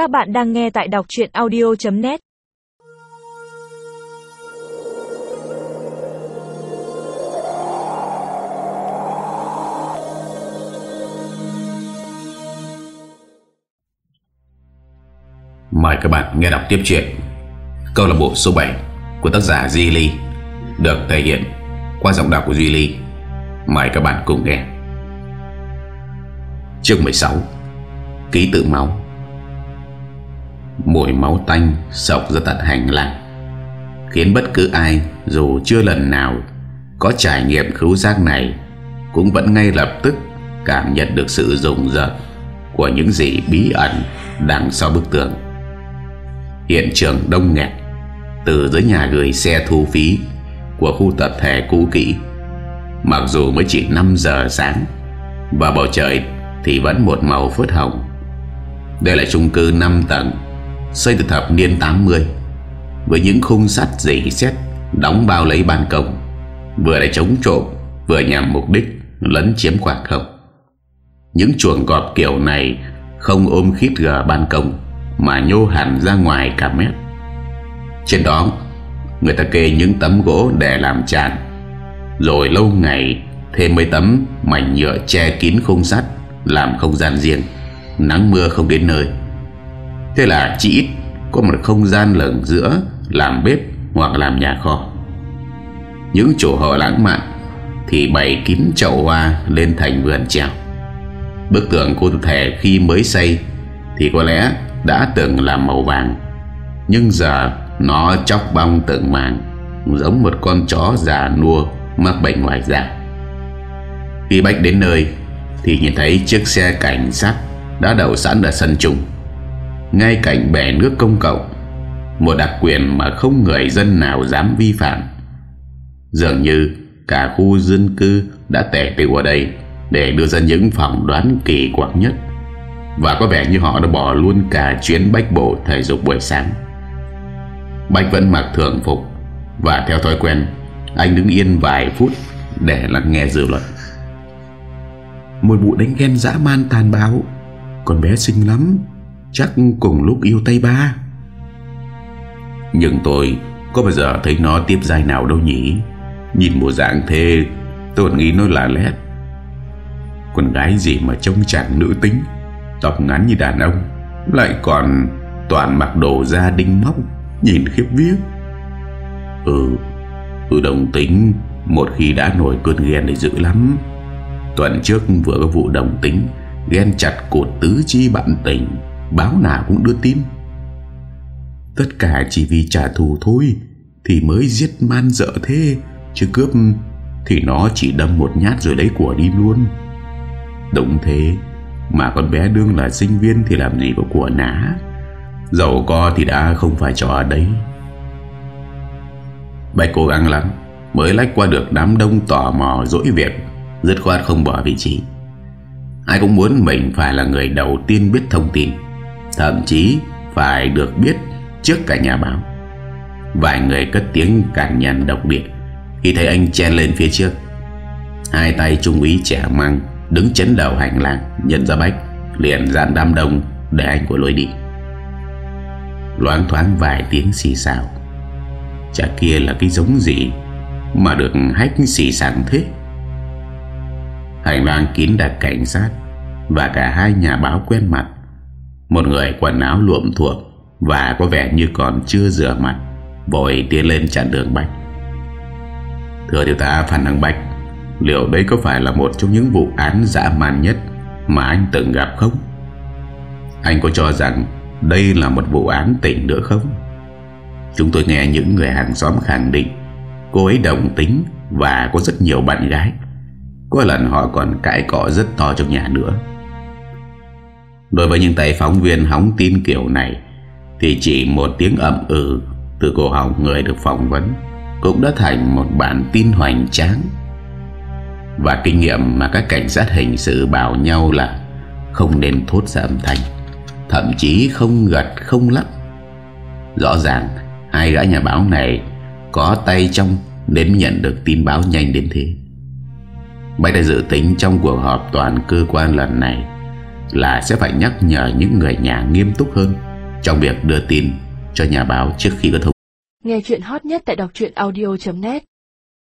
Các bạn đang nghe tại đọc chuyện audio.net Mời các bạn nghe đọc tiếp chuyện. Câu lạc bộ số 7 của tác giả Di Ly Được thể hiện qua giọng đọc của Duy Ly. Mời các bạn cùng nghe. Chương 16 Ký tự máu. Mùi máu tanh sọc ra tận hành lang, Khiến bất cứ ai dù chưa lần nào có trải nghiệm khứu giác này Cũng vẫn ngay lập tức cảm nhận được sự rùng rợn của những gì bí ẩn đằng sau bức tường. Hiện trường đông nghẹt Từ dưới nhà gửi xe thu phí Của khu tập thể cũ kỹ. Mặc dù mới chỉ 5 giờ sáng Và bầu trời thì vẫn một màu phớt hồng. Đây là chung cư 5 tầng. Xây từ thập niên 80 Với những khung sắt dày xét Đóng bao lấy ban công, Vừa để chống trộm, Vừa nhằm mục đích lấn chiếm khoảng không Những chuồng gọt kiểu này Không ôm khít gờ ban công Mà nhô hẳn ra ngoài cả mét. Trên đó, Người ta kê những tấm gỗ để làm tràn, Rồi lâu ngày Thêm mấy tấm mảnh nhựa che kín khung sắt, Làm không gian riêng, Nắng mưa không đến nơi. Thế là chỉ ít Có một không gian lửng giữa Làm bếp hoặc làm nhà kho. Những chỗ họ lãng mạn Thì bày kín chậu hoa Lên thành vườn treo Bức tường cô thể khi mới xây Thì có lẽ đã từng là màu vàng, Nhưng giờ Nó chóc bong từng màng Giống một con chó già nua Mắc bệnh ngoài da. Khi Bách đến nơi Thì nhìn thấy chiếc xe cảnh sát Đã đậu sẵn ở sân trung ngay cạnh bể nước công cộng, một đặc quyền mà không người dân nào dám vi phạm. Dường như cả khu dân cư đã tẻ từ ở đây để đưa ra những phỏng đoán kỳ quặc nhất. Và có vẻ như họ đã bỏ luôn cả chuyến bách bộ thể dục buổi sáng. Bách vẫn mặc thường phục Và theo thói quen, Anh đứng yên vài phút Để lắng nghe dư luận. Một vụ đánh ghen dã man tàn bạo Con bé xinh lắm. Chắc cùng lúc yêu tay ba. Nhưng tôi Có bao giờ thấy nó tiếp dai nào đâu nhỉ? Nhìn bộ dạng thế, Tôi nghĩ nó là lét Con gái gì mà trông chẳng nữ tính, Tóc ngắn như đàn ông, Lại còn toàn mặc đồ da đinh móc, Nhìn khiếp viết Ừ Ừ đồng tính, Một khi đã nổi cơn ghen thì dữ lắm. Tuần trước vừa có vụ đồng tính, Ghen chặt cột tứ chi bạn tình. Báo nào cũng đưa tin. Tất cả chỉ vì trả thù thôi Thì mới giết man dợ thế, Chứ cướp Thì nó chỉ đâm một nhát rồi lấy của đi luôn. Đúng thế, Mà con bé đương là sinh viên Thì làm gì có của ná. Giàu co thì đã không phải trò ở đấy. Bạch cố gắng lắm, Mới lách qua được đám đông tò mò dỗi việc, Dứt khoát không bỏ vị trí. Ai cũng muốn mình phải là người đầu tiên biết thông tin. Thậm chí phải được biết trước cả nhà báo. Vài người cất tiếng cản nhằn độc biệt Khi thấy anh chen lên phía trước. Hai tay trung úy trẻ măng Đứng chấn đầu hành lang, Nhận ra Bách, Liền dặn đám đông Để anh của lối đi. Loáng thoáng vài tiếng xì xào. Chả kia là cái giống gì Mà được hách xì xàng thế? Hành lang kín đặt cảnh sát Và cả hai nhà báo quen mặt một người quần áo luộm thuộc Và có vẻ như còn chưa rửa mặt, Vội tiến lên chặn đường Bách. Thưa thiếu tá Phan Đăng Bách, Liệu đây có phải là một trong những vụ án dã man nhất Mà anh từng gặp không? Anh có cho rằng Đây là một vụ án tỉnh nữa không? Chúng tôi nghe những người hàng xóm khẳng định Cô ấy đồng tính Và có rất nhiều bạn gái. Có lần họ còn cãi cọ rất to trong nhà nữa. Đối với những tay phóng viên hóng tin kiểu này, Thì chỉ một tiếng ậm ừ Từ cổ họng người được phỏng vấn Cũng đã thành một bản tin hoành tráng. Và kinh nghiệm mà các cảnh sát hình sự bảo nhau là Không nên thốt ra âm thanh, Thậm chí không gật, không lắc. Rõ ràng, Hai gã nhà báo này Có tay trong Đến nhận được tin báo nhanh đến thế. Bách đã dự tính trong cuộc họp toàn cơ quan lần này là sẽ phải nhắc nhở những người nhà nghiêm túc hơn trong việc đưa tin cho nhà báo trước khi có thông Nghe chuyện hot nhất tại đọc audio.net